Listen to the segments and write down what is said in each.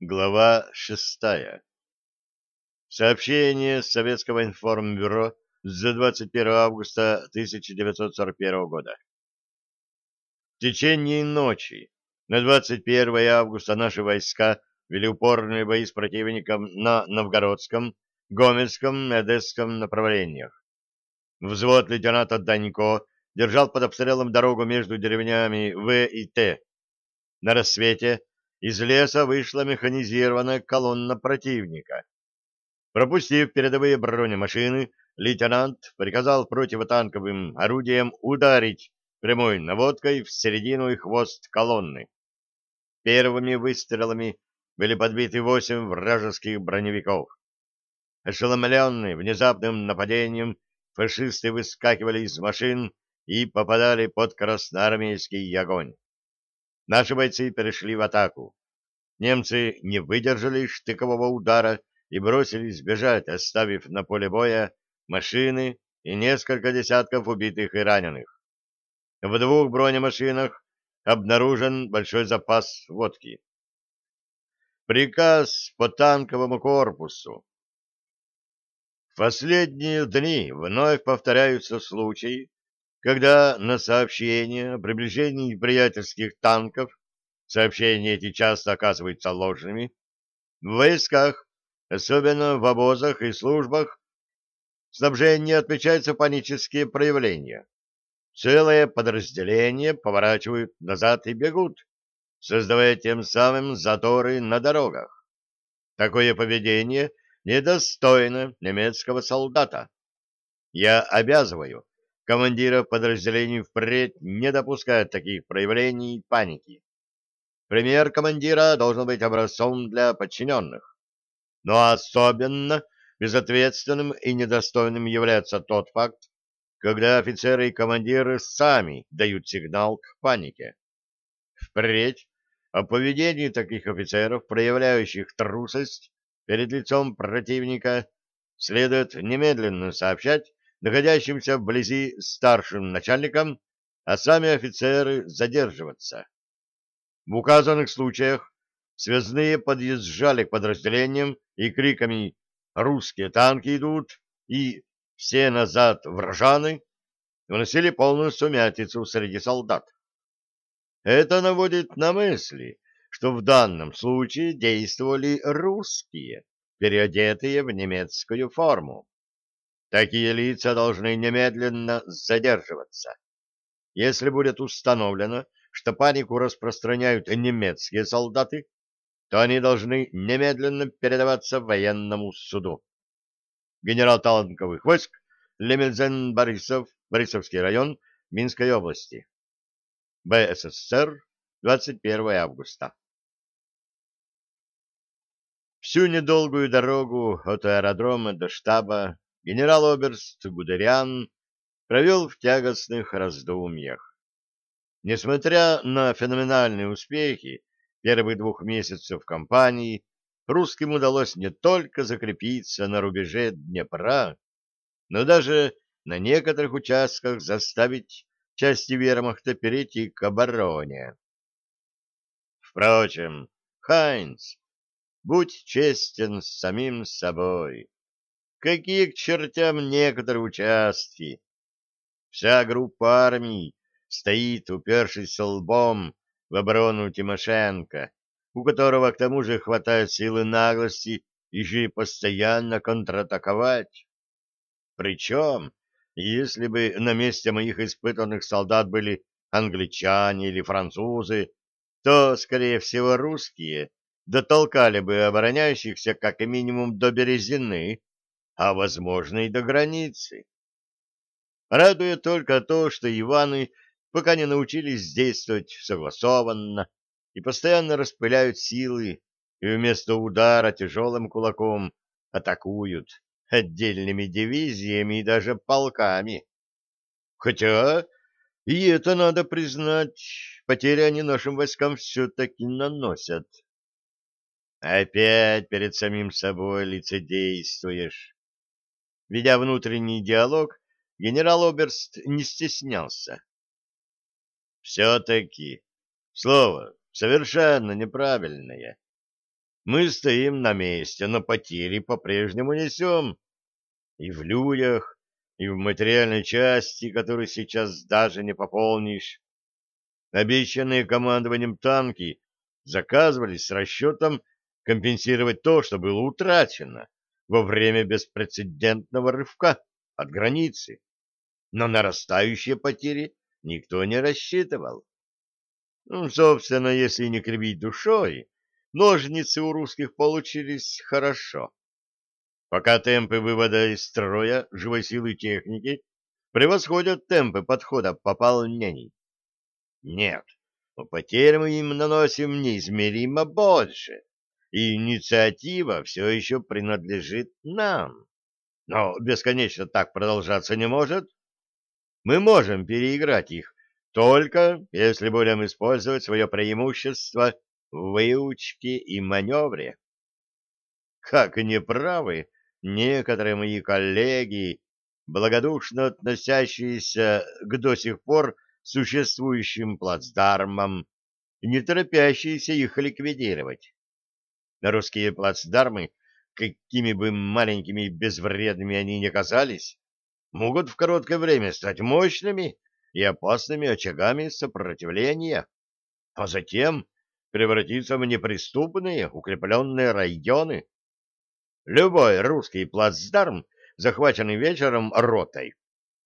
Глава шестая. Сообщение Советского информбюро за 21 августа 1941 года. В течение ночи на 21 августа наши войска вели упорные бои с противником на Новгородском, Гомельском и Одесском направлениях. Взвод лейтенанта Данько держал под обстрелом дорогу между деревнями В и Т. На рассвете из леса вышла механизированная колонна противника. Пропустив передовые бронемашины, лейтенант приказал противотанковым орудиям ударить прямой наводкой в середину и хвост колонны. Первыми выстрелами были подбиты восемь вражеских броневиков. Ошеломленные внезапным нападением, фашисты выскакивали из машин и попадали под красноармейский огонь. Наши бойцы перешли в атаку. Немцы не выдержали штыкового удара и бросились бежать, оставив на поле боя машины и несколько десятков убитых и раненых. В двух бронемашинах обнаружен большой запас водки. Приказ по танковому корпусу. В последние дни вновь повторяются случаи, когда на сообщение о приближении приятельских танков сообщения эти часто оказываются ложными, в войсках, особенно в обозах и службах, снабжения отмечаются панические проявления. Целые подразделения поворачивают назад и бегут, создавая тем самым заторы на дорогах. Такое поведение недостойно немецкого солдата. Я обязываю командиров подразделений впредь не допускают таких проявлений паники. Пример командира должен быть образцом для подчиненных. Но особенно безответственным и недостойным является тот факт, когда офицеры и командиры сами дают сигнал к панике. Впредь о поведении таких офицеров, проявляющих трусость перед лицом противника, следует немедленно сообщать находящимся вблизи старшим начальникам, а сами офицеры задерживаться. В указанных случаях связные подъезжали к подразделениям и криками «Русские танки идут!» и «Все назад, вражаны!» вносили полную сумятицу среди солдат. Это наводит на мысли, что в данном случае действовали русские, переодетые в немецкую форму. Такие лица должны немедленно задерживаться. Если будет установлено, что панику распространяют немецкие солдаты, то они должны немедленно передаваться военному суду. Генерал танковых войск Лемельзен Борисов, Борисовский район, Минской области. БССР, 21 августа. Всю недолгую дорогу от аэродрома до штаба генерал-оберст Гудериан провел в тягостных раздумьях. Несмотря на феноменальные успехи первых двух месяцев кампании, русским удалось не только закрепиться на рубеже Днепра, но даже на некоторых участках заставить части вермахта перейти к обороне. Впрочем, Хайнц, будь честен с самим собой. Какие к чертям некоторые участки? Вся группа армий стоит, упершись лбом в оборону Тимошенко, у которого к тому же хватает силы наглости еще и постоянно контратаковать. Причем, если бы на месте моих испытанных солдат были англичане или французы, то, скорее всего, русские дотолкали бы обороняющихся как минимум до Березины, а, возможно, и до границы. Радует только то, что Иваны пока не научились действовать согласованно и постоянно распыляют силы, и вместо удара тяжелым кулаком атакуют отдельными дивизиями и даже полками. Хотя, и это надо признать, потери они нашим войскам все-таки наносят. Опять перед самим собой лицедействуешь. Ведя внутренний диалог, генерал Оберст не стеснялся. Все-таки слово совершенно неправильное. Мы стоим на месте, но потери по-прежнему несем. И в людях, и в материальной части, которую сейчас даже не пополнишь. Обещанные командованием танки заказывались с расчетом компенсировать то, что было утрачено во время беспрецедентного рывка от границы. Но нарастающие потери никто не рассчитывал. Ну, собственно, если не кривить душой, ножницы у русских получились хорошо. Пока темпы вывода из строя живой силы техники превосходят темпы подхода пополнений. Нет, но потерь мы им наносим неизмеримо больше, и инициатива все еще принадлежит нам. Но бесконечно так продолжаться не может. Мы можем переиграть их, только если будем использовать свое преимущество в выучке и маневре. Как неправы некоторые мои коллеги, благодушно относящиеся к до сих пор существующим плацдармам, не торопящиеся их ликвидировать. Русские плацдармы, какими бы маленькими и безвредными они ни казались, могут в короткое время стать мощными и опасными очагами сопротивления, а затем превратиться в неприступные укрепленные районы. Любой русский плацдарм, захваченный вечером ротой,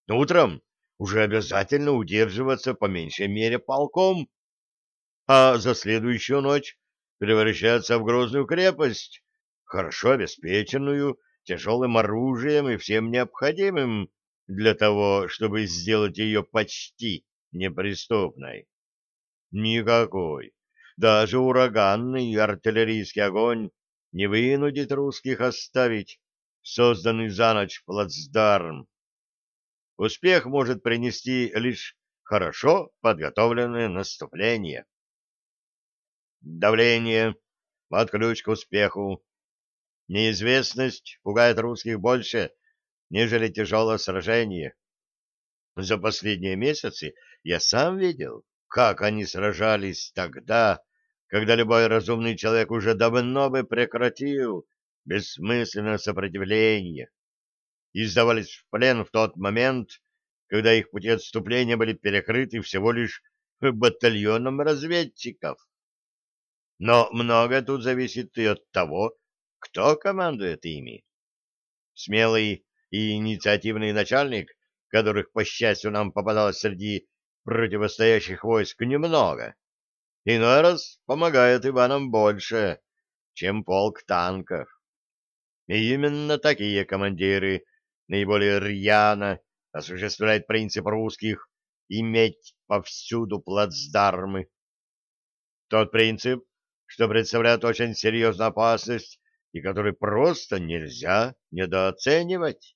утром уже обязательно удерживаться по меньшей мере полком, а за следующую ночь превращаться в грозную крепость, хорошо обеспеченную тяжелым оружием и всем необходимым, для того, чтобы сделать ее почти неприступной. Никакой, даже ураганный артиллерийский огонь не вынудит русских оставить созданный за ночь плацдарм. Успех может принести лишь хорошо подготовленное наступление. Давление — вот ключ к успеху. Неизвестность пугает русских больше, нежели тяжелое сражение. За последние месяцы я сам видел, как они сражались тогда, когда любой разумный человек уже давно бы прекратил бессмысленное сопротивление и сдавались в плен в тот момент, когда их пути отступления были перекрыты всего лишь батальоном разведчиков. Но многое тут зависит и от того, кто командует ими. Смелый и инициативный начальник, которых, по счастью, нам попадалось среди противостоящих войск немного, иной раз помогает Иванам больше, чем полк танков. И именно такие командиры наиболее рьяно осуществляют принцип русских иметь повсюду плацдармы. Тот принцип, что представляет очень серьезную опасность и который просто нельзя недооценивать.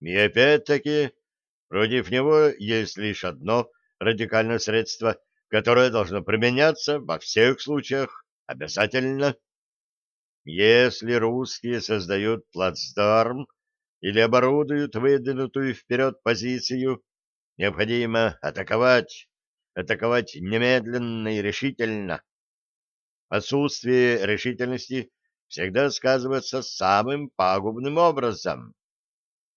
И опять-таки, против него есть лишь одно радикальное средство, которое должно применяться во всех случаях обязательно. Если русские создают плацдарм или оборудуют выдвинутую вперед позицию, необходимо атаковать, атаковать немедленно и решительно. Отсутствие решительности всегда сказывается самым пагубным образом.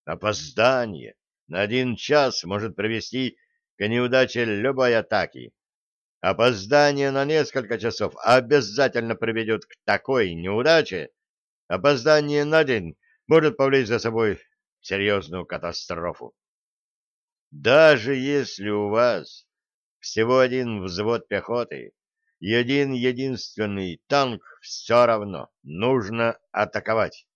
Опоздание на один час может привести к неудаче любой атаки. Опоздание на несколько часов обязательно приведет к такой неудаче. Опоздание на день может повлечь за собой серьезную катастрофу. Даже если у вас всего один взвод пехоты и один единственный танк, все равно нужно атаковать.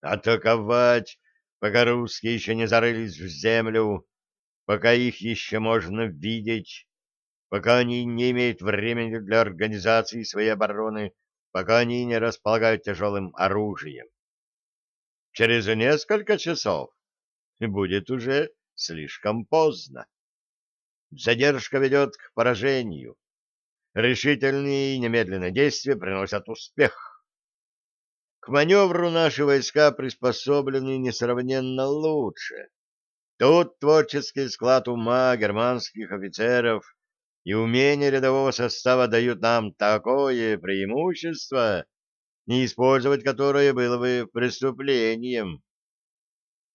Атаковать пока русские еще не зарылись в землю, пока их еще можно видеть, пока они не имеют времени для организации своей обороны, пока они не располагают тяжелым оружием. Через несколько часов будет уже слишком поздно. Задержка ведет к поражению. Решительные и немедленные действия приносят успех. К маневру наши войска приспособлены несравненно лучше. Тут творческий склад ума германских офицеров и умение рядового состава дают нам такое преимущество, не использовать которое было бы преступлением.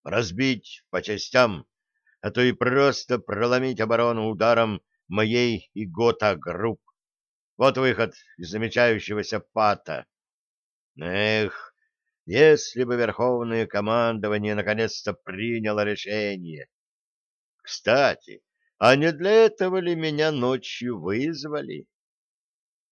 Разбить по частям, а то и просто проломить оборону ударом моей и Гота групп. Вот выход из замечающегося пата. Эх, если бы Верховное командование наконец-то приняло решение. Кстати, а не для этого ли меня ночью вызвали?